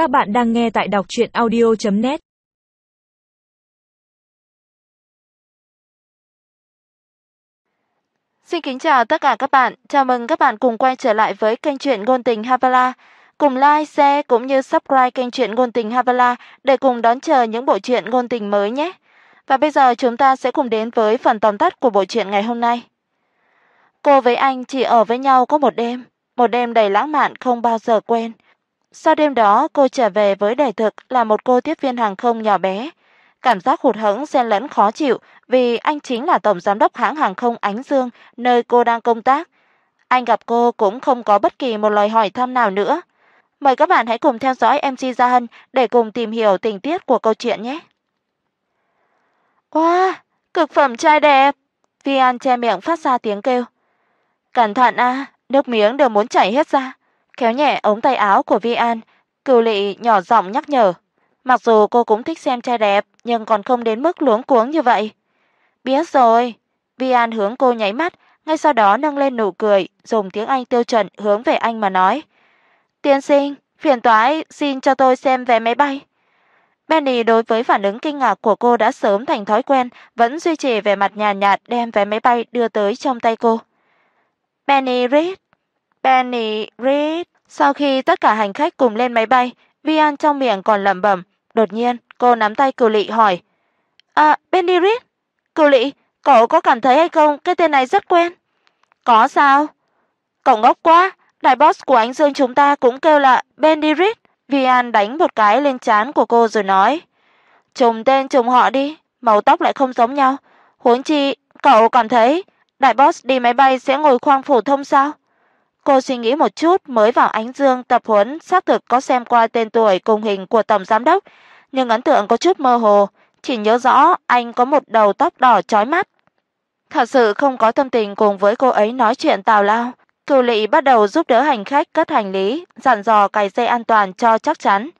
Các bạn đang nghe tại đọc audio net Xin kính chào tất cả các bạn. Chào mừng các bạn cùng quay trở lại với kênh truyện ngôn tình Havala. Cùng like, share cũng như subscribe kênh truyện ngôn tình Havala để cùng đón chờ những bộ truyện ngôn tình mới nhé. Và bây giờ chúng ta sẽ cùng đến với phần tóm tắt của bộ truyện ngày hôm nay. Cô với anh chỉ ở với nhau có một đêm, một đêm đầy lãng mạn không bao giờ quên. Sau đêm đó, cô trở về với đời thực là một cô tiếp viên hàng không nhỏ bé. Cảm giác hụt hẫng xen lẫn khó chịu vì anh chính là tổng giám đốc hãng hàng không Ánh Dương nơi cô đang công tác. Anh gặp cô cũng không có bất kỳ một lời hỏi thăm nào nữa. Mời các bạn hãy cùng theo dõi MC Gia Hân để cùng tìm hiểu tình tiết của câu chuyện nhé. Wow, cực phẩm trai đẹp. Vi An che miệng phát ra tiếng kêu. Cẩn thận a, nước miếng đều muốn chảy hết ra. Kéo nhẹ ống tay áo của Vi An, Cửu Lệ nhỏ giọng nhắc nhở. Mặc dù cô cũng thích xem trai đẹp, nhưng còn không đến mức luống cuống như vậy. Biết rồi. Vi An hướng cô nháy mắt, ngay sau đó nâng lên nụ cười, dùng tiếng Anh tiêu chuẩn hướng về anh mà nói: "Tiên sinh, phiền toái xin cho tôi xem vé máy bay." Benny đối với phản ứng kinh ngạc của cô đã sớm thành thói quen, vẫn duy trì vẻ mặt nhàn nhạt, nhạt đem vé máy bay đưa tới trong tay cô. Benny Reed, Benny Reed. Sau khi tất cả hành khách cùng lên máy bay, Vi An trong miệng còn lẩm bẩm, đột nhiên cô nắm tay Cửu Lệ hỏi: "À, Benny Reed? Lệ, cậu có cảm thấy hay không cái tên này rất quen?" "Có sao?" "Cậu ngốc quá, đại boss của anh Dương chúng ta cũng kêu là Benny Vi An đánh một cái lên trán của cô rồi nói: "Trùng tên trùng họ đi, màu tóc lại không giống nhau, huống chi cậu cảm thấy đại boss đi máy bay sẽ ngồi khoang phổ thông sao?" Cô suy nghĩ một chút mới vào Ánh Dương tập huấn xác thực có xem qua tên tuổi cùng hình của tổng giám đốc, nhưng ấn tượng có chút mơ hồ, chỉ nhớ rõ anh có một đầu tóc đỏ chói mắt. Thật sự không có tâm tình cùng với cô ấy nói chuyện tào lao. Cửu Lệ bắt đầu giúp đỡ hành khách cất hành lý, dặn dò cài dây an toàn cho chắc chắn.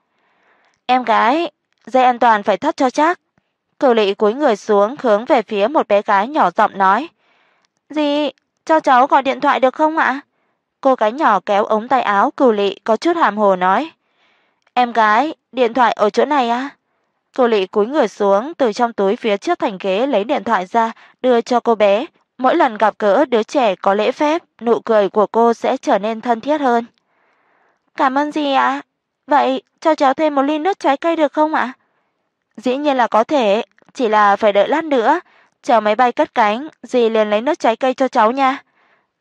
"Em gái, dây an toàn phải thắt cho chắc." Cửu Lệ cúi người xuống hướng về phía một bé gái nhỏ giọng nói. "Gì, cho cháu gọi điện thoại được không ạ?" Cô gái nhỏ kéo ống tay áo Cửu Lệ có chút hàm hồ nói: "Em gái, điện thoại ở chỗ này à?" Cửu Lệ cúi người xuống, từ trong túi phía trước thành ghế lấy điện thoại ra, đưa cho cô bé. Mỗi lần gặp gỡ đứa trẻ có lễ phép, nụ cười của cô sẽ trở nên thân thiết hơn. "Cảm ơn gì ạ? Vậy cho cháu thêm một ly nước trái cây được không ạ?" "Dĩ nhiên là có thể, chỉ là phải đợi lát nữa, chờ máy bay cất cánh, dì liền lấy nước trái cây cho cháu nha."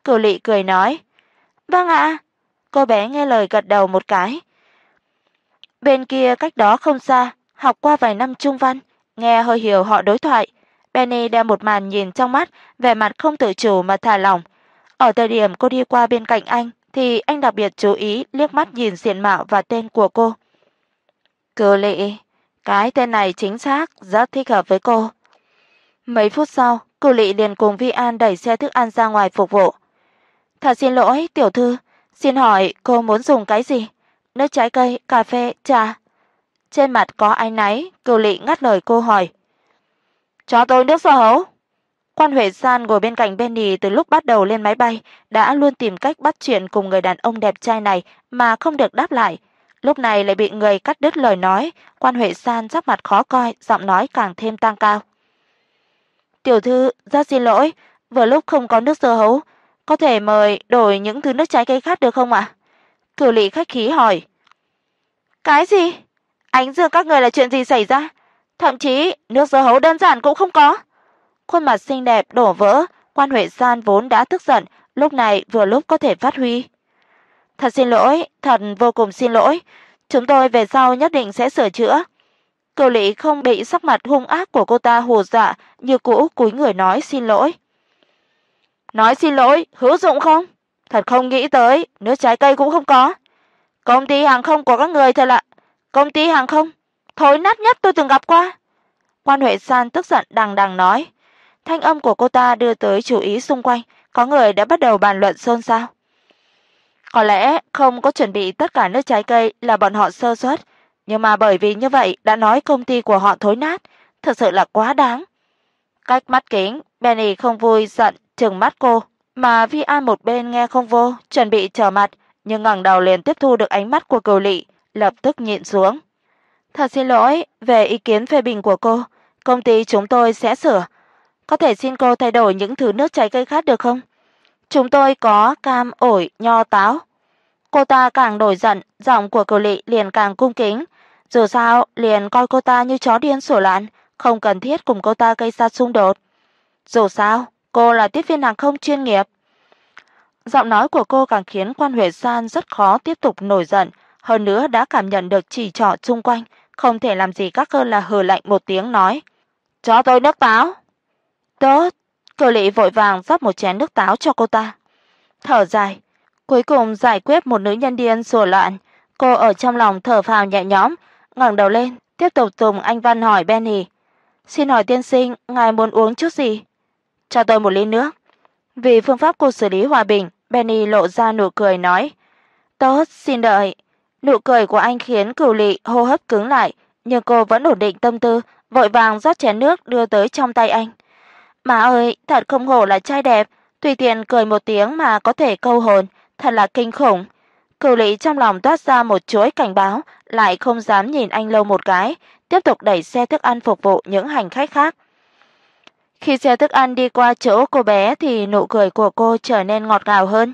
Cửu Lệ cười nói. "Vâng ạ." Cô bé nghe lời gật đầu một cái. Bên kia cách đó không xa, học qua vài năm trung văn, nghe hơi hiểu họ đối thoại. Penny đem một màn nhìn trong mắt, vẻ mặt không tự chủ mà thả lỏng. Ở thời điểm cô đi qua bên cạnh anh thì anh đặc biệt chú ý liếc mắt nhìn diện mạo và tên của cô. Cử Lệ, cái tên này chính xác rất thích hợp với cô. Mấy phút sau, Cử Lệ liền cùng Vi An đẩy xe thức ăn ra ngoài phục vụ. "Thật xin lỗi, tiểu thư, xin hỏi cô muốn dùng cái gì? Nước trái cây, cà phê, trà?" Trên mặt có áy náy, Cửu Lệ ngắt lời cô hỏi. "Cho tôi nước dưa hấu." Quan Huệ San ngồi bên cạnh Benny từ lúc bắt đầu lên máy bay, đã luôn tìm cách bắt chuyện cùng người đàn ông đẹp trai này mà không được đáp lại. Lúc này lại bị người cắt đứt lời nói, Quan Huệ San sắc mặt khó coi, giọng nói càng thêm tăng cao. "Tiểu thư, rất xin lỗi, vừa lúc không có nước dưa hấu, có thể mời đổi những thứ nước trái cây khác được không ạ?" Cửu Lệ khách khí hỏi. "Cái gì? Ánh Dương các người là chuyện gì xảy ra? Thậm chí nước dưa hấu đơn giản cũng không có." Khuôn mặt xinh đẹp đổ vỡ, Quan Huệ San vốn đã tức giận, lúc này vừa lúc có thể phát huy. "Thật xin lỗi, thật vô cùng xin lỗi, chúng tôi về sau nhất định sẽ sửa chữa." Cửu Lệ không bị sắc mặt hung ác của cô ta hù dọa, như cũ cúi người nói xin lỗi. "Nói xin lỗi, hữu dụng không? Thật không nghĩ tới, nước trái cây cũng không có. Công ty hàng không của các người thật là công ty hàng không thối nát nhất tôi từng gặp qua." Quan Huệ San tức giận đằng đằng nói. Thanh âm của cô ta đưa tới chú ý xung quanh, có người đã bắt đầu bàn luận xôn xao. Có lẽ không có chuẩn bị tất cả nước trái cây là bọn họ sơ suất, nhưng mà bởi vì như vậy đã nói công ty của họ thối nát, thật sự là quá đáng. Cách mắt kính, Benny không vui giận trừng mắt cô, mà Vi An một bên nghe không vô, chuẩn bị trở mặt, nhưng ngẩng đầu liền tiếp thu được ánh mắt của cầu Lệ, lập tức nhịn xuống. "Thật xin lỗi, về ý kiến phê bình của cô, công ty chúng tôi sẽ sửa. Có thể xin cô thay đổi những thứ nước trái cây khác được không? Chúng tôi có cam, ổi, nho, táo." Cô ta càng nổi giận, giọng của cầu Lệ liền càng cung kính, dù sao liền coi cô ta như chó điên sủa loạn, không cần thiết cùng cô ta gây ra xung đột. Dù sao, cô là tiếp viên hàng không chuyên nghiệp. Giọng nói của cô càng khiến Quan Huệ San rất khó tiếp tục nổi giận, hơn nữa đã cảm nhận được chỉ trỏ xung quanh, không thể làm gì khác hơn là hừ lạnh một tiếng nói: "Cho tôi nước táo." "Tốt." Cửu Lệ vội vàng rót một chén nước táo cho cô ta. Thở dài, cuối cùng giải quyết một nữ nhân điên sủa loạn, cô ở trong lòng thở phào nhẹ nhõm, ngẩng đầu lên, tiếp tục dùng Anh văn hỏi Benny: "Xin hỏi tiên sinh, ngài muốn uống chút gì?" "Cho tôi một ly nước." Vì phương pháp cô xử lý hòa bình, Benny lộ ra nụ cười nói: "Tốt, xin đợi." Nụ cười của anh khiến Cửu Lệ hô hấp cứng lại, nhưng cô vẫn ổn định tâm tư, vội vàng rót chén nước đưa tới trong tay anh. "Má ơi, thật không hổ là trai đẹp, tùy tiện cười một tiếng mà có thể câu hồn, thật là kinh khủng." Cửu Lệ trong lòng toát ra một chuỗi cảnh báo, lại không dám nhìn anh lâu một cái, tiếp tục đẩy xe thức ăn phục vụ những hành khách khác. Khi xe thức ăn đi qua chỗ cô bé thì nụ cười của cô trở nên ngọt ngào hơn.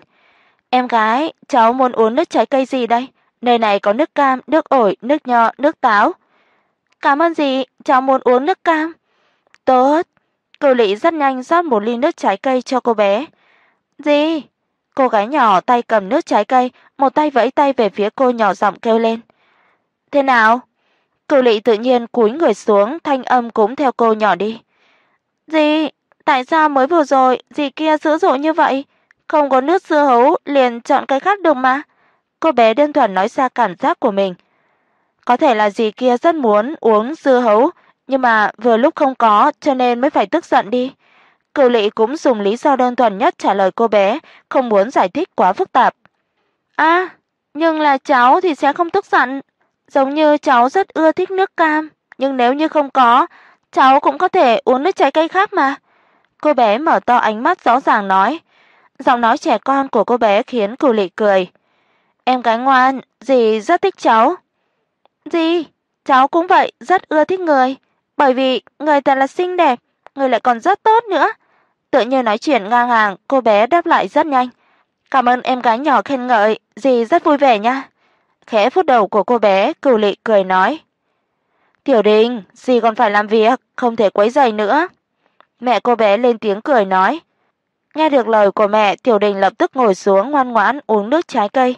"Em gái, cháu muốn uống nước trái cây gì đây? Nơi này có nước cam, nước ổi, nước nho, nước táo." "Cảm ơn dì, cháu muốn uống nước cam." "Tốt." Cô Lệ rất nhanh rót một ly nước trái cây cho cô bé. "Gì?" Cô gái nhỏ tay cầm nước trái cây, một tay vẫy tay về phía cô nhỏ giọng kêu lên. "Thế nào?" Cửu Lệ tự nhiên cúi người xuống, thanh âm cũng theo cô nhỏ đi. "Dì, tại sao mới vừa rồi dì kia dữ dội như vậy? Không có nước dưa hấu liền chọn cái khác được mà." Cô bé đơn thuần nói ra cảm giác của mình. Có thể là dì kia rất muốn uống dưa hấu, nhưng mà vừa lúc không có cho nên mới phải tức giận đi. Cửu Lệ cũng dùng lý do đơn thuần nhất trả lời cô bé, không muốn giải thích quá phức tạp. "A, nhưng là cháu thì sẽ không tức giận, giống như cháu rất ưa thích nước cam, nhưng nếu như không có, cháu cũng có thể uống nước trái cây khác mà." Cô bé mở to ánh mắt rõ ràng nói. Giọng nói trẻ con của cô bé khiến Cửu Lệ cười. "Em gái ngoan, dì rất thích cháu." "Dì, cháu cũng vậy, rất ưa thích người, bởi vì người thật là xinh đẹp, người lại còn rất tốt nữa." Tự như nói chuyện ngang hàng, cô bé đáp lại rất nhanh. "Cảm ơn em gái nhỏ khen ngợi, dì rất vui vẻ nha." Khẽ phút đầu của cô bé, Cửu Lệ cười nói. "Tiểu Đình, dì còn phải làm việc, không thể quấy rầy nữa." Mẹ cô bé lên tiếng cười nói. Nghe được lời của mẹ, Tiểu Đình lập tức ngồi xuống ngoan ngoãn uống nước trái cây.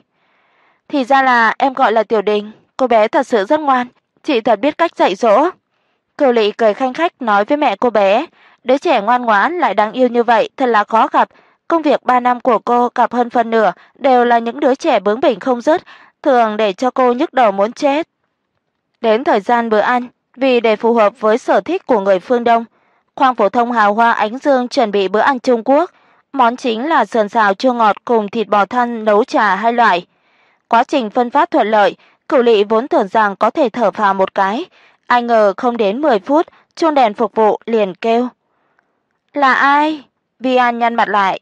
Thì ra là em gọi là Tiểu Đình, cô bé thật sự rất ngoan, chị thật biết cách dạy dỗ. Cửu Lệ cười khanh khách nói với mẹ cô bé, đứa trẻ ngoan ngoãn lại đáng yêu như vậy thật là khó gặp, công việc 3 năm của cô gặp hơn phần nửa đều là những đứa trẻ bướng bỉnh không dứt, thường để cho cô nhức đầu muốn chết. Đến thời gian bữa ăn, vì để phù hợp với sở thích của người phương Đông, khoang phổ thông hào hoa Ánh Dương chuẩn bị bữa ăn Trung Quốc, món chính là sườn xào chua ngọt cùng thịt bò thăn nấu trà hai loại. Quá trình phân phát thuận lợi, Cửu Lệ vốn tưởng rằng có thể thở phào một cái, ai ngờ không đến 10 phút, chuông đèn phục vụ liền kêu. "Là ai?" Vi An nhăn mặt lại.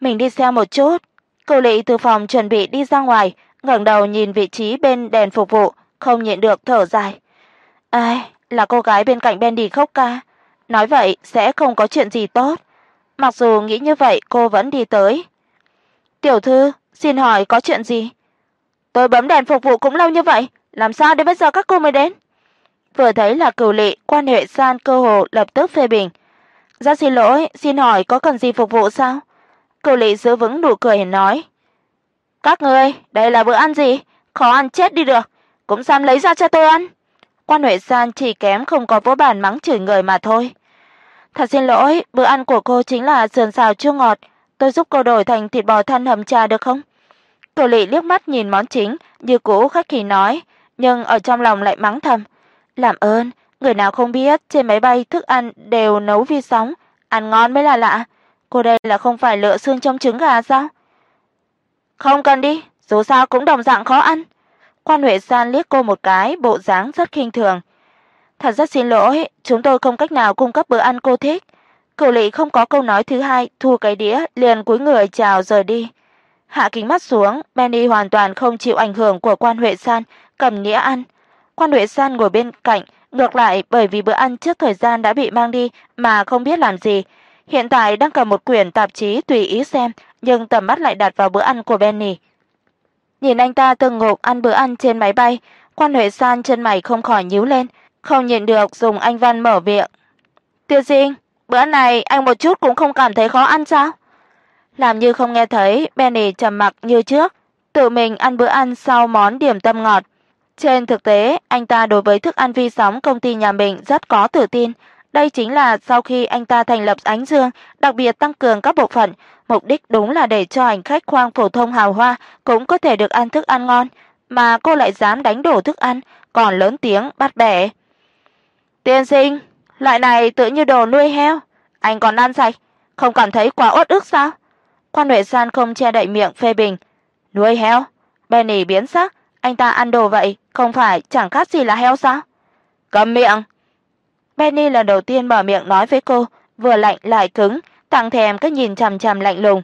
"Mình đi xem một chút." Cửu Lệ từ phòng chuẩn bị đi ra ngoài, ngẩng đầu nhìn vị trí bên đèn phục vụ, không nhịn được thở dài. Ai, là cô gái bên cạnh Bendy khóc ca. Nói vậy sẽ không có chuyện gì tốt. Mặc dù nghĩ như vậy, cô vẫn đi tới. "Tiểu thư, xin hỏi có chuyện gì?" "Tôi bấm đèn phục vụ cũng lâu như vậy, làm sao đến bây giờ các cô mới đến?" Vừa thấy là Cửu Lệ, quan hệ San cơ hồ lập tức phê bình. "Rất xin lỗi, xin hỏi có cần gì phục vụ sao?" Cửu Lệ giữ vững nụ cười nói. "Các ngươi, đây là bữa ăn gì? Khó ăn chết đi được, cũng dám lấy ra cho tôi ăn." Quan Huệ San chỉ kém không có vỗ bàn mắng chửi người mà thôi. "Thật xin lỗi, bữa ăn của cô chính là sườn xào chua ngọt, tôi giúp cô đổi thành thịt bò thăn hầm trà được không?" Cửu Lệ liếc mắt nhìn món chính, như cũ khách khí nói, nhưng ở trong lòng lại mắng thầm, "Làm ơn, người nào không biết trên máy bay thức ăn đều nấu vi sóng, ăn ngon mới là lạ. Cô đây là không phải lựa xương trong trứng gà sao?" "Không cần đi, dù sao cũng đồng dạng khó ăn." Quan Huệ San liếc cô một cái, bộ dáng rất khinh thường. "Thật rất xin lỗi, chúng tôi không cách nào cung cấp bữa ăn cô thích." Cửu Lệ không có câu nói thứ hai, thu cái đĩa liền cúi người chào rời đi. Hạ kính mắt xuống, Benny hoàn toàn không chịu ảnh hưởng của Quan Huệ San cầm đĩa ăn. Quan Huệ San ngồi bên cạnh, ngược lại bởi vì bữa ăn trước thời gian đã bị mang đi mà không biết làm gì, hiện tại đang cầm một quyển tạp chí tùy ý xem, nhưng tầm mắt lại đặt vào bữa ăn của Benny. Nhìn anh ta từng ngộp ăn bữa ăn trên máy bay, Quan Huệ San chân mày không khỏi nhíu lên, không nhịn được dùng anh văn mở miệng. Tiêu sinh, bữa này anh một chút cũng không cảm thấy khó ăn sao?" Làm như không nghe thấy, Benny trầm mặc như trước, tự mình ăn bữa ăn sau món điểm tâm ngọt. Trên thực tế, anh ta đối với thức ăn vi sóng công ty nhà mình rất có tự tin, đây chính là sau khi anh ta thành lập Ánh Dương, đặc biệt tăng cường các bộ phận, mục đích đúng là để cho hành khách khoang phổ thông hào hoa cũng có thể được ăn thức ăn ngon, mà cô lại dám đánh đổ thức ăn, còn lớn tiếng bắt bẻ. "Tiên sinh, loại này tự như đồ nuôi heo, anh còn ăn sạch, không cảm thấy quá uất ức sao?" Quan Huệ San không che đậy miệng phê bình. "Nuôi heo?" Benny biến sắc, anh ta ăn đồ vậy, không phải chẳng khác gì là heo sao? Câm miệng. Benny lần đầu tiên mở miệng nói với cô, vừa lạnh lại cứng, tăng thèm cái nhìn chằm chằm lạnh lùng.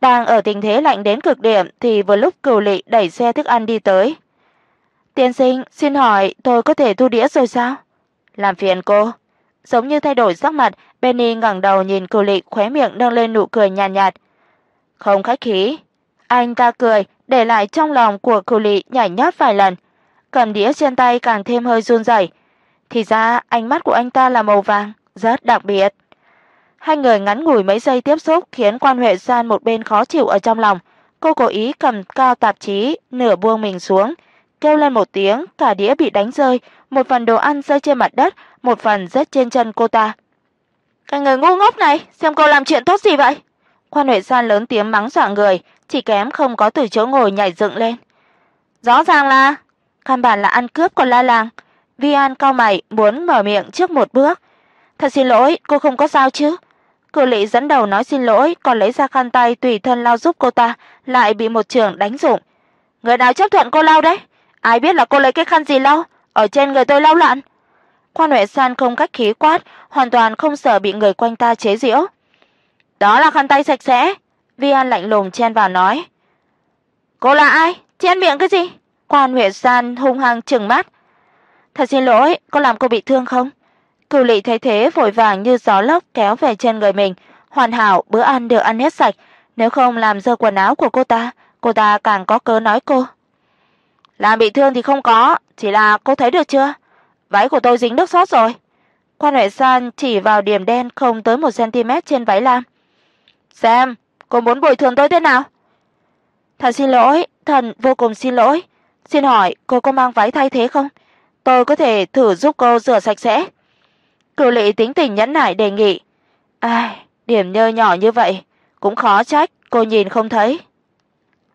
Đang ở tình thế lạnh đến cực điểm thì vừa lúc Cửu Lệ đẩy xe thức ăn đi tới. "Tiên sinh, xin hỏi tôi có thể thu đĩa rồi sao?" "Làm phiền cô." Giống như thay đổi sắc mặt, Benny ngẩng đầu nhìn Cửu Lệ khóe miệng nâng lên nụ cười nhàn nhạt, nhạt. "Không khách khí." Anh ta cười, để lại trong lòng của Cửu Lệ nhảy nhót vài lần, cầm đĩa trên tay càng thêm hơi run rẩy. Thì ra ánh mắt của anh ta là màu vàng, rất đặc biệt. Hai người ngắn ngủi mấy giây tiếp xúc khiến Quan Huệ San một bên khó chịu ở trong lòng, cô cố ý cầm cao tạp chí, nửa buông mình xuống, kêu lên một tiếng, cả đĩa bị đánh rơi, một phần đồ ăn rơi trên mặt đất, một phần rớt trên chân cô ta. Cái người ngu ngốc này, xem cô làm chuyện tốt gì vậy? Quan Huệ San lớn tiếng mắng dọa người, chỉ kém không có từ chỗ ngồi nhảy dựng lên. Rõ ràng là căn bản là ăn cướp của La Làng. Vi An cau mày muốn mở miệng trước một bước. "Thật xin lỗi, cô không có sao chứ?" Cử Lệ dẫn đầu nói xin lỗi, còn lấy ra khăn tay tùy thân lau giúp cô ta, lại bị một trường đánh rụng. "Người nào chấp thuận cô lau đấy? Ai biết là cô lấy cái khăn gì lau? Ở trên người tôi lau lặn." Quan Huệ San không cách khí quát, hoàn toàn không sợ bị người quanh ta chế giễu. "Đó là khăn tay sạch sẽ." Vi An lạnh lùng chen vào nói. "Cô là ai? Chen miệng cái gì?" Quan Huệ San hung hăng trừng mắt. "Thật xin lỗi, có làm cô bị thương không?" Cửu Lệ thấy thế vội vàng như gió lốc kéo về chân người mình, hoàn hảo bữa ăn được ăn hết sạch, nếu không làm dơ quần áo của cô ta, cô ta càng có cớ nói cô. Làm bị thương thì không có, chỉ là cô thấy được chưa? Váy của tôi dính nước sốt rồi. Quan Huệ San chỉ vào điểm đen không tới 1 cm trên váy Lam. "Xem, cô muốn bồi thường tôi thế nào?" "Thật xin lỗi, thần vô cùng xin lỗi. Xin hỏi cô có mang váy thay thế không? Tôi có thể thử giúp cô rửa sạch sẽ." Cửu Lệ tính tình nhẫn nại đề nghị. Ai, điểm nhơ nhỏ như vậy, cũng khó trách cô nhìn không thấy.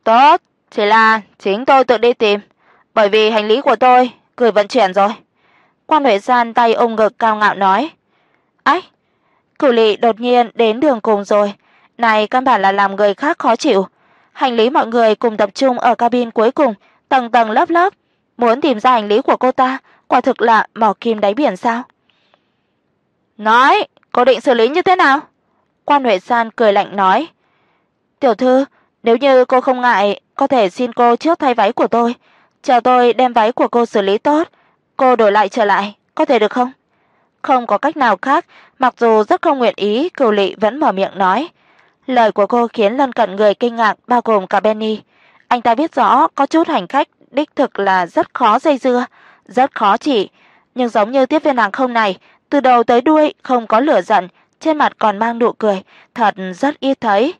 Tốt, chỉ là chính tôi tự đi tìm, bởi vì hành lý của tôi gửi vận chuyển rồi. Quan Huệ gian tay ôm ngực cao ngạo nói. Ách, Cửu Lệ đột nhiên đến đường cùng rồi, này căn bản là làm người khác khó chịu. Hành lý mọi người cùng tập trung ở cabin cuối cùng, tầng tầng lớp lớp, muốn tìm ra hành lý của cô ta, quả thực là mò kim đáy biển sao? Nói, cô định xử lý như thế nào? Quan Huệ San cười lạnh nói. Tiểu thư, nếu như cô không ngại, có thể xin cô trước thay váy của tôi, chờ tôi đem váy của cô xử lý tốt, cô đổi lại trở lại, có thể được không? Không có cách nào khác, mặc dù rất không nguyện ý, Cửu Lệ vẫn mở miệng nói. Lời của cô khiến lân cận người kinh ngạc bao gồm cả Benny. Anh ta biết rõ có chút hành khách đích thực là rất khó dây dưa, rất khó chỉ, nhưng giống như tiếp viên hàng không này, từ đầu tới đuôi không có lửa giận, trên mặt còn mang nụ cười, thật rất ít thấy.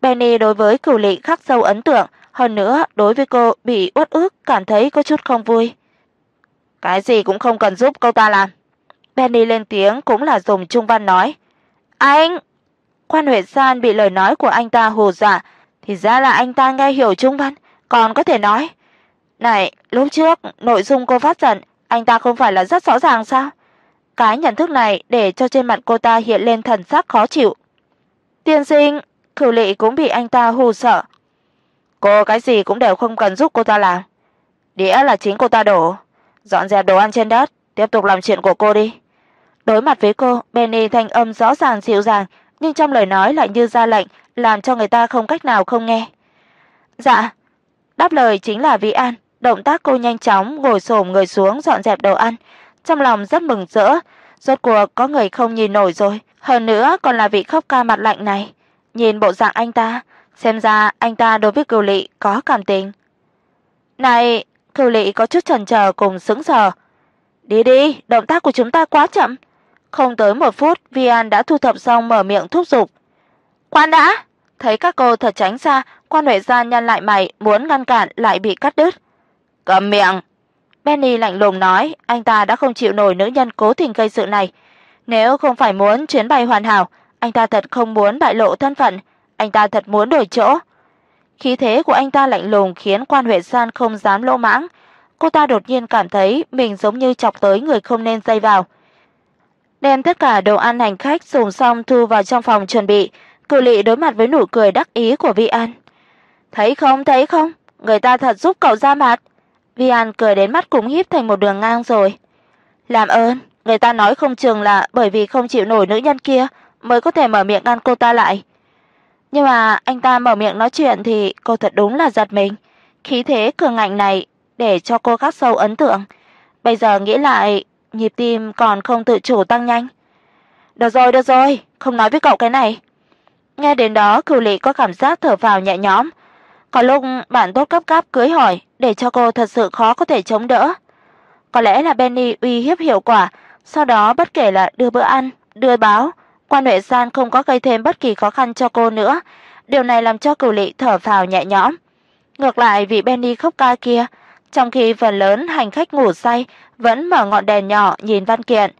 Benny đối với Cửu Lệ khắc sâu ấn tượng, hơn nữa đối với cô bị uất ức cảm thấy có chút không vui. Cái gì cũng không cần giúp cô ta làm. Benny lên tiếng cũng là dùng trung văn nói. "Anh!" Quan Huệ San bị lời nói của anh ta hồ dọa, thì ra là anh ta nghe hiểu trung văn, còn có thể nói. "Này, lúc trước nội dung cô phát giận, anh ta không phải là rất rõ ràng sao?" Cái nhận thức này để cho trên mặt cô ta hiện lên thần sắc khó chịu. "Tiên sinh," Cửu Lệ cũng bị anh ta hù sợ. "Cô cái gì cũng đều không cần giúp cô ta làm. Đĩa là chính cô ta đổ, dọn dẹp đồ ăn trên đất, tiếp tục làm chuyện của cô đi." Đối mặt với cô, Benny thanh âm rõ ràng dịu dàng, nhưng trong lời nói lại như ra lệnh, làm cho người ta không cách nào không nghe. Dạ. Đáp lời chính là Vi An, động tác cô nhanh chóng ngồi xổm người xuống dọn dẹp đồ ăn, trong lòng rất mừng rỡ, rốt cuộc có người không nhìn nổi rồi, hơn nữa còn là vị khóc ca mặt lạnh này. Nhìn bộ dạng anh ta, xem ra anh ta đối với Cửu Lệ có cảm tình. Này, Cửu Lệ có chút chần chờ cùng sững sờ. Đi đi, động tác của chúng ta quá chậm. Không tới một phút, Vi An đã thu thập xong mở miệng thúc giục. "Quan đã!" Thấy các cô thật tránh xa, Quan Huệ Gia nhăn lại mày, muốn ngăn cản lại bị cắt đứt. "Câm miệng." Benny lạnh lùng nói, anh ta đã không chịu nổi nữ nhân cố tình gây sự này. Nếu không phải muốn chuyến bay hoàn hảo, anh ta thật không muốn bại lộ thân phận, anh ta thật muốn đổi chỗ. Khí thế của anh ta lạnh lùng khiến Quan Huệ San không dám lỗ mãng. Cô ta đột nhiên cảm thấy mình giống như chọc tới người không nên dây vào. Đem tất cả đồ ăn hành khách dùng xong thu vào trong phòng chuẩn bị, Cự Lệ đối mặt với nụ cười đắc ý của Vi An. "Thấy không, thấy không, người ta thật giúp cậu ra mặt." Vi An cười đến mắt cũng híp thành một đường ngang rồi. "Làm ơn, người ta nói không chừng là bởi vì không chịu nổi nữ nhân kia mới có thể mở miệng ngăn cô ta lại." Nhưng mà anh ta mở miệng nói chuyện thì cô thật đúng là giật mình. Khí thế cường ngạnh này để cho cô khắc sâu ấn tượng. Bây giờ nghĩ lại, nhịp tim còn không tự chủ tăng nhanh. Được rồi, được rồi, không nói với cậu cái này. Nghe đến đó, Cửu Lệ có cảm giác thở phào nhẹ nhõm. Có lúc bạn tốt cấp cấp cưới hỏi để cho cô thật sự khó có thể chống đỡ. Có lẽ là Benny uy hiếp hiệu quả, sau đó bất kể là đưa bữa ăn, đưa báo, Quan hệ San không có gây thêm bất kỳ khó khăn cho cô nữa. Điều này làm cho Cửu Lệ thở phào nhẹ nhõm. Ngược lại vị Benny khóc ca kia, trong khi phần lớn hành khách ngủ say vẫn mở ngọn đèn nhỏ nhìn văn kiện.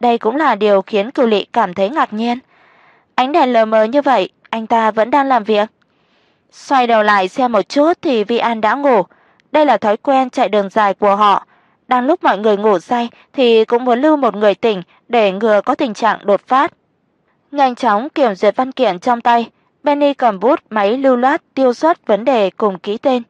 Đây cũng là điều khiến Cửu Lệ cảm thấy ngạc nhiên. Ánh đèn lờ mờ như vậy, anh ta vẫn đang làm việc. Xoay đầu lại xem một chút thì Vi An đã ngủ. Đây là thói quen chạy đường dài của họ. Đang lúc mọi người ngủ say thì cũng muốn lưu một người tỉnh để ngừa có tình trạng đột phát. Nhanh chóng kiểm duyệt văn kiện trong tay, Benny cầm bút máy lưu loát tiêu xuất vấn đề cùng ký tên.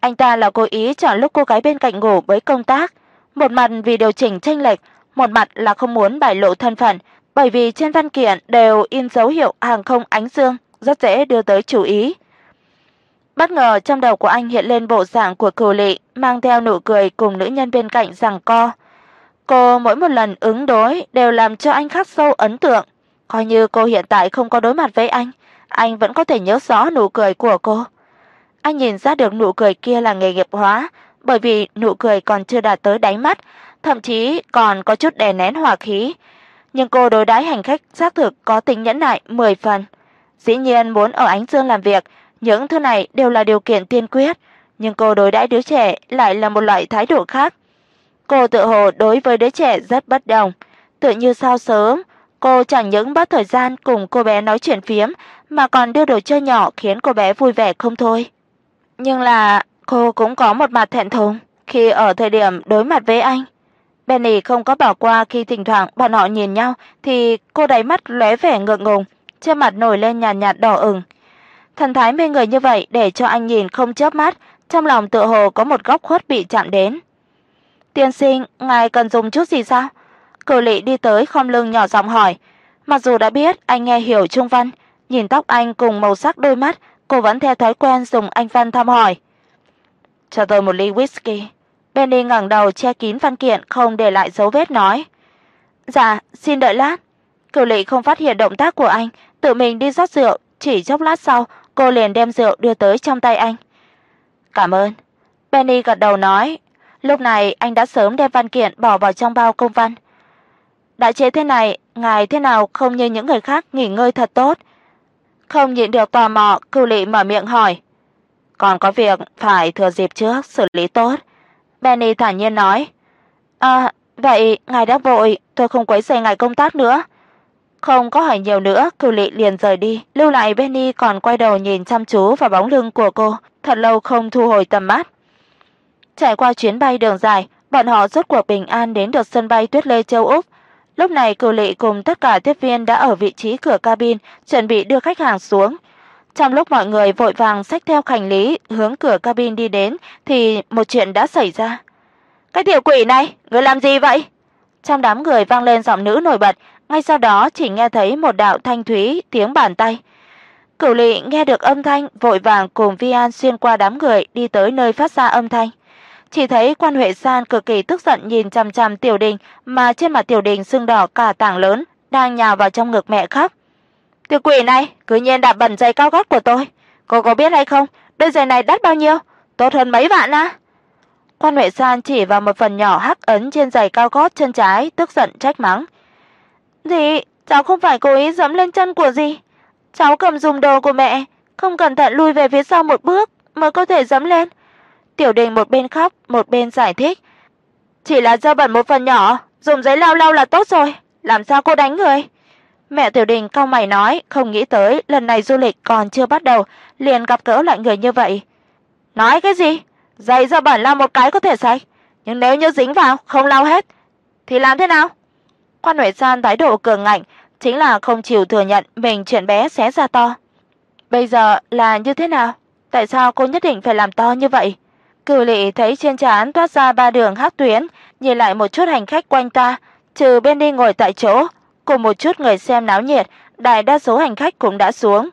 Anh ta là cố ý chọn lúc cô gái bên cạnh ngủ với công tác, một mặt vì điều chỉnh chênh lệch, một mặt là không muốn bại lộ thân phận, bởi vì trên văn kiện đều in dấu hiệu hàng không ánh dương, rất dễ đưa tới chú ý. Bất ngờ trong đầu của anh hiện lên bộ dạng của Cửu Lệ, mang theo nụ cười cùng nữ nhân bên cạnh rằng co. Cô mỗi một lần ứng đối đều làm cho anh khắc sâu ấn tượng, coi như cô hiện tại không có đối mặt với anh, anh vẫn có thể nhớ rõ nụ cười của cô. Anh nhìn ra được nụ cười kia là nghề nghiệp hóa, bởi vì nụ cười còn chưa đạt tới đáy mắt, thậm chí còn có chút đè nén hỏa khí, nhưng cô đối đãi hành khách xác thực có tính nhẫn nại 10 phần. Dĩ nhiên muốn ở Ánh Dương làm việc, những thứ này đều là điều kiện tiên quyết, nhưng cô đối đãi đứa trẻ lại là một loại thái độ khác. Cô tự hồ đối với đứa trẻ rất bất đồng, tựa như sao sớm, cô chẳng những bắt thời gian cùng cô bé nói chuyện phiếm mà còn đưa đồ chơi nhỏ khiến cô bé vui vẻ không thôi. Nhưng là cô cũng có một mặt thẹn thùng khi ở thời điểm đối mặt với anh. Benny không có bỏ qua khi thỉnh thoảng bọn họ nhìn nhau thì cô đáy mắt lóe vẻ ngượng ngùng, trên mặt nổi lên nhàn nhạt, nhạt đỏ ửng. Thần thái mê người như vậy để cho anh nhìn không chớp mắt, trong lòng tựa hồ có một góc khuất bị chạm đến. "Tiên sinh, ngài cần dùng chút gì sao?" cử Lệ đi tới khom lưng nhỏ giọng hỏi. Mặc dù đã biết anh nghe hiểu trung văn, nhìn tóc anh cùng màu sắc đôi mắt, cô vẫn theo thói quen dùng anh văn thăm hỏi. "Cho tôi một ly whisky." Benny ngẩng đầu che kín văn kiện không để lại dấu vết nói. "Dạ, xin đợi lát." Cửu Lệ không phát hiện động tác của anh, tự mình đi rót rượu, chỉ chốc lát sau, cô liền đem rượu đưa tới trong tay anh. "Cảm ơn." Penny gật đầu nói, lúc này anh đã sớm đem văn kiện bỏ vào trong bao công văn. "Đã chế thế này, ngài thế nào không như những người khác nghỉ ngơi thật tốt?" Không nhịn được tò mò, Cửu Lệ mở miệng hỏi. "Còn có việc phải thừa dịp trước xử lý tốt." Penny thản nhiên nói. "À, vậy ngài đã vội, tôi không quấy rầy ngài công tác nữa." Không có hỏi nhiều nữa, Cửu Lệ liền rời đi, lưu lại Benny còn quay đầu nhìn chăm chú vào bóng lưng của cô, thật lâu không thu hồi tầm mắt. Trải qua chuyến bay đường dài, bọn họ rốt cuộc bình an đến được sân bay Tuyết Lê châu Úc. Lúc này Cửu Lệ cùng tất cả tiếp viên đã ở vị trí cửa cabin, chuẩn bị đưa khách hàng xuống. Trong lúc mọi người vội vàng xách theo hành lý hướng cửa cabin đi đến thì một chuyện đã xảy ra. "Cái tiểu quỷ này, ngươi làm gì vậy?" Trong đám người vang lên giọng nữ nổi bật, ngay sau đó chỉ nghe thấy một đạo thanh thúy tiếng bàn tay. Cửu Lệ nghe được âm thanh, vội vàng cùng Vi An xuyên qua đám người đi tới nơi phát ra âm thanh. Chỉ thấy Quan Huệ San cực kỳ tức giận nhìn chằm chằm Tiểu Đình, mà trên mặt Tiểu Đình sưng đỏ cả tảng lớn, đang nhào vào trong ngực mẹ khóc. "Tiểu quỷ này, cứ nhiên đạp bẩn giày cao gót của tôi, cô có biết hay không, đôi giày này đắt bao nhiêu? Tốt hơn mấy vạn á?" Quan Huệ San chỉ vào một phần nhỏ hắc ấn trên giày cao gót chân trái, tức giận trách mắng. "Dì, cháu không phải cố ý giẫm lên chân của dì. Cháu cầm dùng đồ của mẹ, không cẩn thận lùi về phía sau một bước mới có thể giẫm lên." Tiểu Đình một bên khóc, một bên giải thích. "Chỉ là do bẩn một phần nhỏ, dùng giấy lau lau là tốt rồi, làm sao cô đánh người?" Mẹ Tiểu Đình cau mày nói, không nghĩ tới lần này du lịch còn chưa bắt đầu, liền gặp gỡ lại người như vậy. "Nói cái gì? Giày do bẩn là một cái có thể sạch, nhưng nếu như dính vào không lau hết thì làm thế nào?" Quan Huệ San thái độ cường ngạnh, chính là không chịu thừa nhận mình chuyện bé xé ra to. Bây giờ là như thế nào? Tại sao cô nhất định phải làm to như vậy? Cửu Lệ thấy trên trán toát ra ba đường hắc tuyến, nhìn lại một chút hành khách quanh ta, trừ bên đi ngồi tại chỗ, cùng một chút người xem náo nhiệt, đại đa số hành khách cũng đã xuống.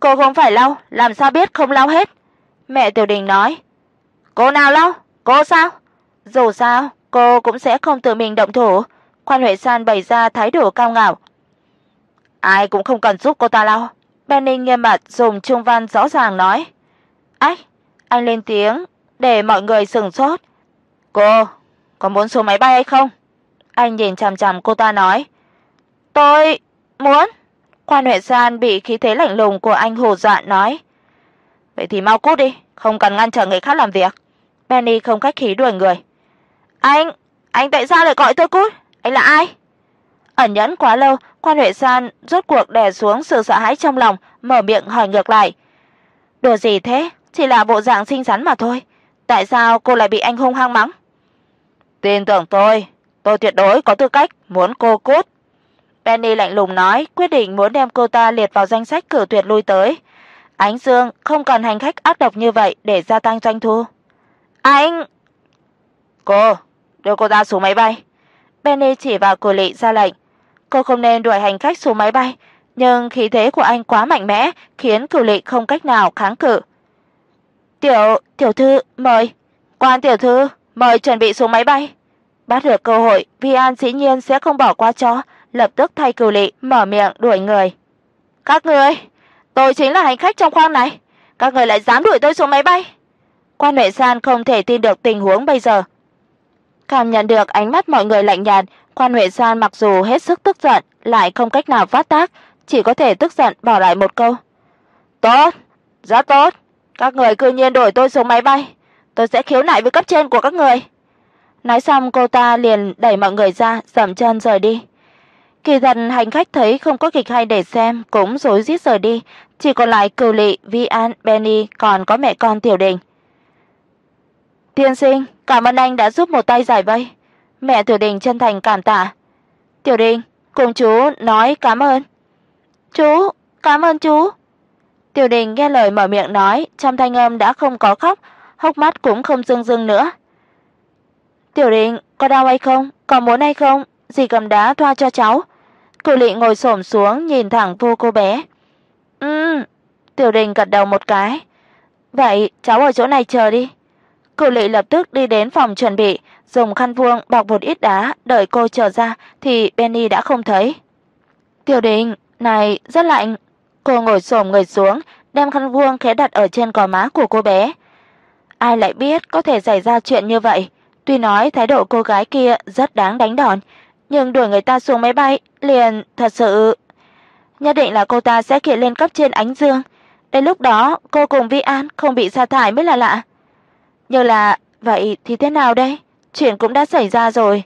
Cô không phải lau, làm sao biết không lau hết? Mẹ Tiểu Đình nói. Cô nào lau? Cô sao? Dù sao, cô cũng sẽ không tự mình động thủ. Quan Huệ San bày ra thái độ cao ngạo. Ai cũng không cần giúp cô ta lau. Benny nghiêm mặt dùng trung văn rõ ràng nói. "Ách." Anh lên tiếng để mọi người sừng sốt. "Cô, có muốn xuống máy bay hay không?" Anh nhìn chằm chằm cô ta nói. "Tôi muốn." Quan Huệ San bị khí thế lạnh lùng của anh hù dọa nói. "Vậy thì mau cút đi, không cần ngăn trở người khác làm việc." Benny không khách khí đuổi người. "Anh, anh tại sao lại gọi tôi cút? Anh là ai?" Ẩn nhẫn quá lâu, Quan Huệ San rốt cuộc đè xuống sự sợ hãi trong lòng, mở miệng hỏi ngược lại. "Đồ gì thế? Chỉ là bộ dạng xinh xắn mà thôi, tại sao cô lại bị anh hung hăng mắng?" "Tin tưởng tôi, tôi tuyệt đối có tư cách muốn cô cút." Penny lạnh lùng nói, quyết định muốn đem cô ta liệt vào danh sách cử tuyệt lui tới. Ánh Dương không cần hành khách ác độc như vậy để gia tăng doanh thu. "Anh!" "Cô, đưa cô ta xuống máy bay." Benny chỉ vào cô Lệ ra lệnh. Cô không nên đuổi hành khách xuống máy bay, nhưng khí thế của anh quá mạnh mẽ, khiến Cửu Lệ không cách nào kháng cự. "Tiểu, tiểu thư, mời." "Quan tiểu thư, mời chuẩn bị xuống máy bay." Bắt được cơ hội, Vi An dĩ nhiên sẽ không bỏ qua cho, lập tức thay Cửu Lệ mở miệng đuổi người. "Các ngươi, tôi chính là hành khách trong khoang này, các ngươi lại dám đuổi tôi xuống máy bay?" Quan Huệ San không thể tin được tình huống bây giờ. Cảm nhận được ánh mắt mọi người lạnh nhạt, Quan Huệ San mặc dù hết sức tức giận, lại không cách nào phát tác, chỉ có thể tức giận bỏ lại một câu. "Tốt, rất tốt, các người cư nhiên đổi tôi xuống máy bay, tôi sẽ khiếu nại với cấp trên của các người." Nói xong cô ta liền đẩy mọi người ra, dậm chân rời đi. Kỳ thật hành khách thấy không có kịch hay để xem, cũng rối rít rời đi, chỉ còn lại Cửu Lệ, Vi An, Benny còn có mẹ con Tiểu Đình. "Tiên sinh, cảm ơn anh đã giúp một tay giải vây." Mẹ Tiểu Đình chân thành cảm tạ. "Tiểu Đình, cùng chú nói cảm ơn." "Chú, cảm ơn chú." Tiểu Đình nghe lời mở miệng nói, trong thanh âm đã không có khóc, hốc mắt cũng không rưng rưng nữa. "Tiểu Đình, có đau hay không? Có muốn hay không? Dì cầm đá thoa cho cháu." Cử Lệ ngồi xổm xuống nhìn thẳng vô cô bé. "Ừm." Tiểu Đình gật đầu một cái. "Vậy cháu ở chỗ này chờ đi." Cửu Lệ lập tức đi đến phòng chuẩn bị, dùng khăn vuông bọc một ít đá, đợi cô trở ra thì Benny đã không thấy. "Tiểu Đình, này, rất lạnh." Cô ngồi xổm người xuống, đem khăn vuông khẽ đặt ở trên gò má của cô bé. Ai lại biết có thể xảy ra chuyện như vậy, tuy nói thái độ cô gái kia rất đáng đánh đòn, nhưng đuổi người ta xuống máy bay liền thật sự nhất định là cô ta sẽ kiện lên cấp trên Ánh Dương. Đến lúc đó, cô cùng Vi An không bị sa thải mới là lạ. Như là vậy thì thế nào đây? Chuyện cũng đã xảy ra rồi.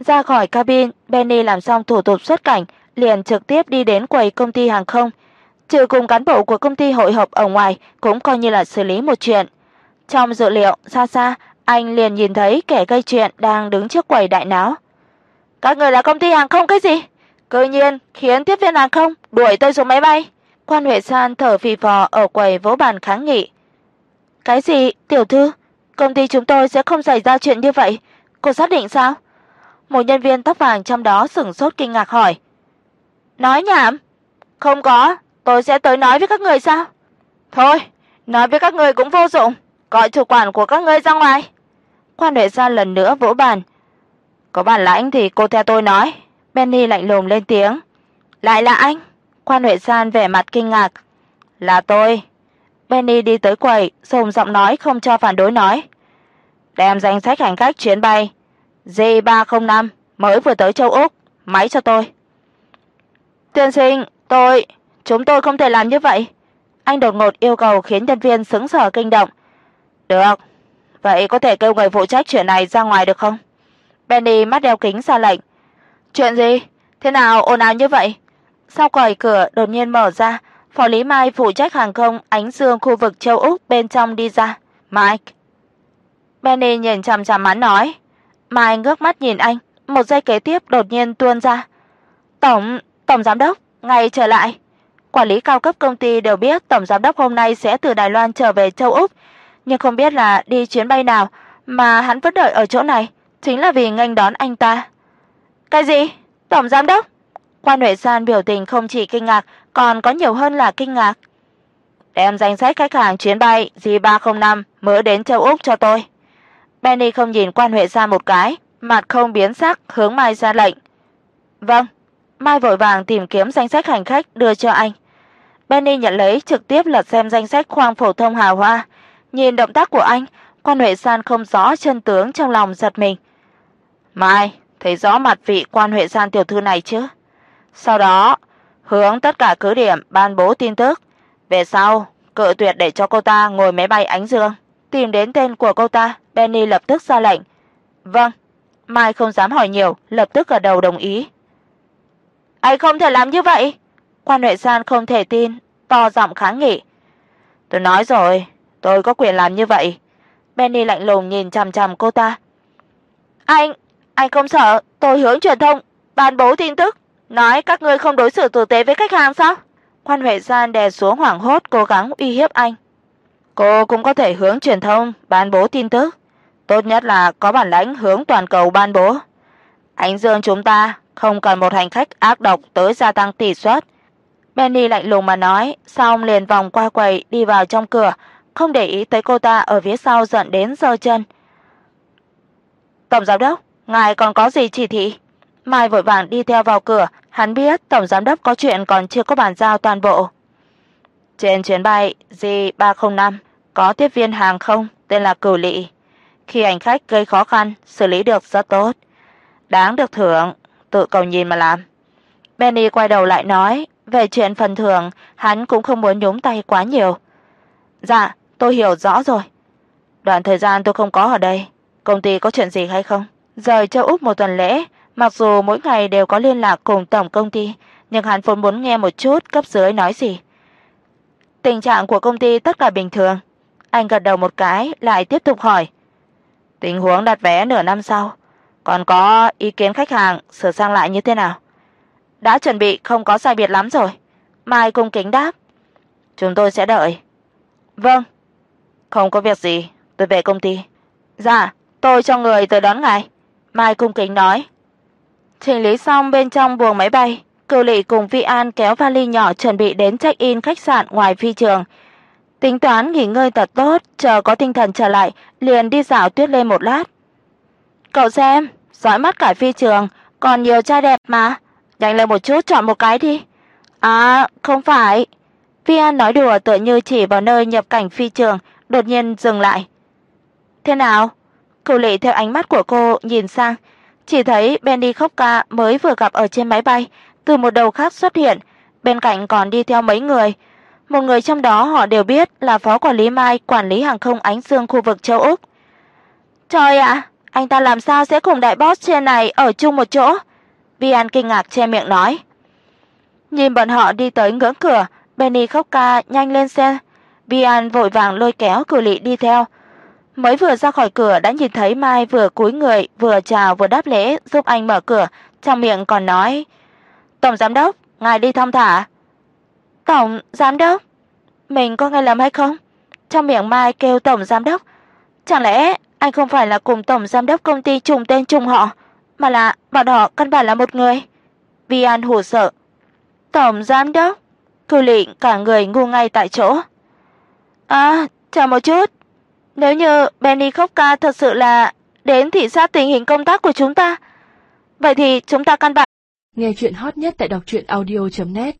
Ra khỏi cabin, Benny làm xong thủ tục xuất cảnh, liền trực tiếp đi đến quầy công ty hàng không, trừ cùng cán bộ của công ty hội họp ở ngoài, cũng coi như là xử lý một chuyện. Trong dự liệu, xa xa, anh liền nhìn thấy kẻ gây chuyện đang đứng trước quầy đại náo. Các người là công ty hàng không cái gì? Cơ nhiên khiến tiếp viên hàng không đuổi tôi xuống máy bay. Quan Huệ San thở phì phò ở quầy vỗ bàn kháng nghị. Cái gì, tiểu thư? Công ty chúng tôi sẽ không xảy ra chuyện như vậy, cô xác định sao? Một nhân viên tóc vàng trong đó sững sốt kinh ngạc hỏi. Nói nhảm? Không có, tôi sẽ tới nói với các người sao? Thôi, nói với các người cũng vô dụng, gọi chủ quản của các ngươi ra ngoài." Quan Huệ San lần nữa vỗ bàn. "Có bản lãnh thì cô theo tôi nói." Benny lạnh lùng lên tiếng. "Lại là anh?" Quan Huệ San vẻ mặt kinh ngạc. "Là tôi." Benny đi tới quầy, dùng giọng nói không cho phản đối nói: "Đem danh sách hành khách chuyến bay J305 mới vừa tới châu Úc, máy cho tôi." "Tiên sinh, tôi, chúng tôi không thể làm như vậy." Anh đột ngột yêu cầu khiến nhân viên sững sờ kinh động. "Được, vậy có thể kêu người phụ trách chuyện này ra ngoài được không?" Benny mắt đeo kính ra lệnh. "Chuyện gì? Thế nào ồn ào như vậy?" Sau quầy cửa đột nhiên mở ra, Phó Lý Mai phụ trách hàng không Ánh Dương khu vực châu Úc bên trong đi ra. "Mike." Benny nhìn chằm chằm hắn nói. Mai ngước mắt nhìn anh, một giây kế tiếp đột nhiên tuôn ra. "Tổng, tổng giám đốc, ngày trở lại." Quản lý cao cấp công ty đều biết tổng giám đốc hôm nay sẽ từ Đài Loan trở về châu Úc, nhưng không biết là đi chuyến bay nào mà hắn vẫn đợi ở chỗ này, chính là vì nghênh đón anh ta. Cái gì? Tổng giám đốc? Quan Huệ San biểu tình không chỉ kinh ngạc, còn có nhiều hơn là kinh ngạc. Đem danh sách khách hàng chuyến bay J305 mới đến châu Úc cho tôi. Benny không nhìn Quan Huệ San một cái, mặt không biến sắc hướng Mai ra lệnh. "Vâng." Mai vội vàng tìm kiếm danh sách hành khách đưa cho anh. Benny nhận lấy trực tiếp lật xem danh sách khoang phổ thông hào hoa, nhìn động tác của anh, Quan Huệ San không rõ chân tướng trong lòng giật mình. "Mai, thấy rõ mặt vị Quan Huệ San tiểu thư này chứ?" Sau đó, hướng tất cả cứ điểm ban bố tin tức, về sau cự tuyệt để cho cô ta ngồi máy bay ánh dương. Tìm đến tên của cô ta, Benny lập tức ra lệnh. "Vâng." Mai không dám hỏi nhiều, lập tức gật đầu đồng ý. "Anh không thể làm như vậy." Quan Huệ San không thể tin, to giọng kháng nghị. "Tôi nói rồi, tôi có quyền làm như vậy." Benny lạnh lùng nhìn chằm chằm cô ta. "Anh, anh không sợ tôi hướng truyền thông ban bố tin tức, nói các ngươi không đối xử tử tế với khách hàng sao?" Quan Huệ Gian đè xuống hoảng hốt cố gắng uy hiếp anh. Cô cũng có thể hướng truyền thông ban bố tin tức, tốt nhất là có bản lãnh hướng toàn cầu ban bố. Ánh Dương chúng ta không cần một hành khách ác độc tới gia tăng tỷ suất. Benny lạnh lùng mà nói, xong liền vòng qua quầy đi vào trong cửa, không để ý tới cô ta ở phía sau giận đến giơ chân. "Tổng giám đốc, ngài còn có gì chỉ thị?" Mai vội vàng đi theo vào cửa, hắn biết tổng giám đốc có chuyện còn chưa có bàn giao toàn bộ. Trên chuyến bay J305 có tiếp viên hàng không tên là Cửu Lệ. Khi hành khách gây khó khăn, xử lý được rất tốt, đáng được thưởng, tự cầu nhìn mà làm. Benny quay đầu lại nói, về chuyện phần thưởng, hắn cũng không muốn nhúng tay quá nhiều. "Dạ, tôi hiểu rõ rồi. Đoạn thời gian tôi không có ở đây, công ty có chuyện gì hay không?" Rời châu Úc một tuần lễ, mặc dù mỗi ngày đều có liên lạc cùng tổng công ty, nhưng hắn vốn muốn nghe một chút cấp dưới nói gì. Tình trạng của công ty tất cả bình thường. Anh gật đầu một cái, lại tiếp tục hỏi. Tình huống đặt vé nửa năm sau, còn có ý kiến khách hàng sửa sang lại như thế nào? Đã chuẩn bị không có sai biệt lắm rồi. Mai cung kính đáp. Chúng tôi sẽ đợi. Vâng. Không có việc gì, tôi về công ty. Dạ, tôi cho người tới đón ngài. Mai cung kính nói. Chỉnh lý xong bên trong buồng máy bay, Cửu Lệ cùng Vi An kéo vali nhỏ chuẩn bị đến check-in khách sạn ngoài phi trường. Tính toán nghỉ ngơi thật tốt, chờ có tinh thần trở lại, liền đi dạo tuyết lên một lát. Cậu xem, dõi mắt cả phi trường, còn nhiều trai đẹp mà, nhanh lên một chút chọn một cái đi. À, không phải. Vi An nói đùa tựa như chỉ vào nơi nhập cảnh phi trường, đột nhiên dừng lại. Thế nào? Cửu Lệ theo ánh mắt của cô nhìn sang, chỉ thấy Benny khóc Ca mới vừa gặp ở trên máy bay, từ một đầu khác xuất hiện, bên cạnh còn đi theo mấy người. Một người trong đó họ đều biết là phó quản lý Mai quản lý hàng không Ánh Dương khu vực châu Úc. Trời ạ, anh ta làm sao sẽ cùng đại boss trên này ở chung một chỗ? Vian kinh ngạc che miệng nói. Nhìn bọn họ đi tới ngưỡng cửa, Benny khóc Ca nhanh lên xe. Vian vội vàng lôi kéo cử Lệ đi theo. Mới vừa ra khỏi cửa đã nhìn thấy Mai vừa cúi người, vừa chào vừa đáp lễ giúp anh mở cửa, trong miệng còn nói: "Tổng giám đốc, ngài đi thong thả." "Tổng giám đốc?" Mình có nghe lầm hay không? Trong miệng Mai kêu tổng giám đốc, chẳng lẽ anh không phải là cùng tổng giám đốc công ty trùng tên trùng họ, mà là bọn họ căn bản là một người? Vi An hổ sợ. "Tổng giám đốc?" Cư Lệnh cả người ngu ngay tại chỗ. "À, chờ một chút, nếu như Benny Khopka thật sự là đến thị sát tình hình công tác của chúng ta, vậy thì chúng ta căn bản Nghe truyện hot nhất tại đọc truyện audio net.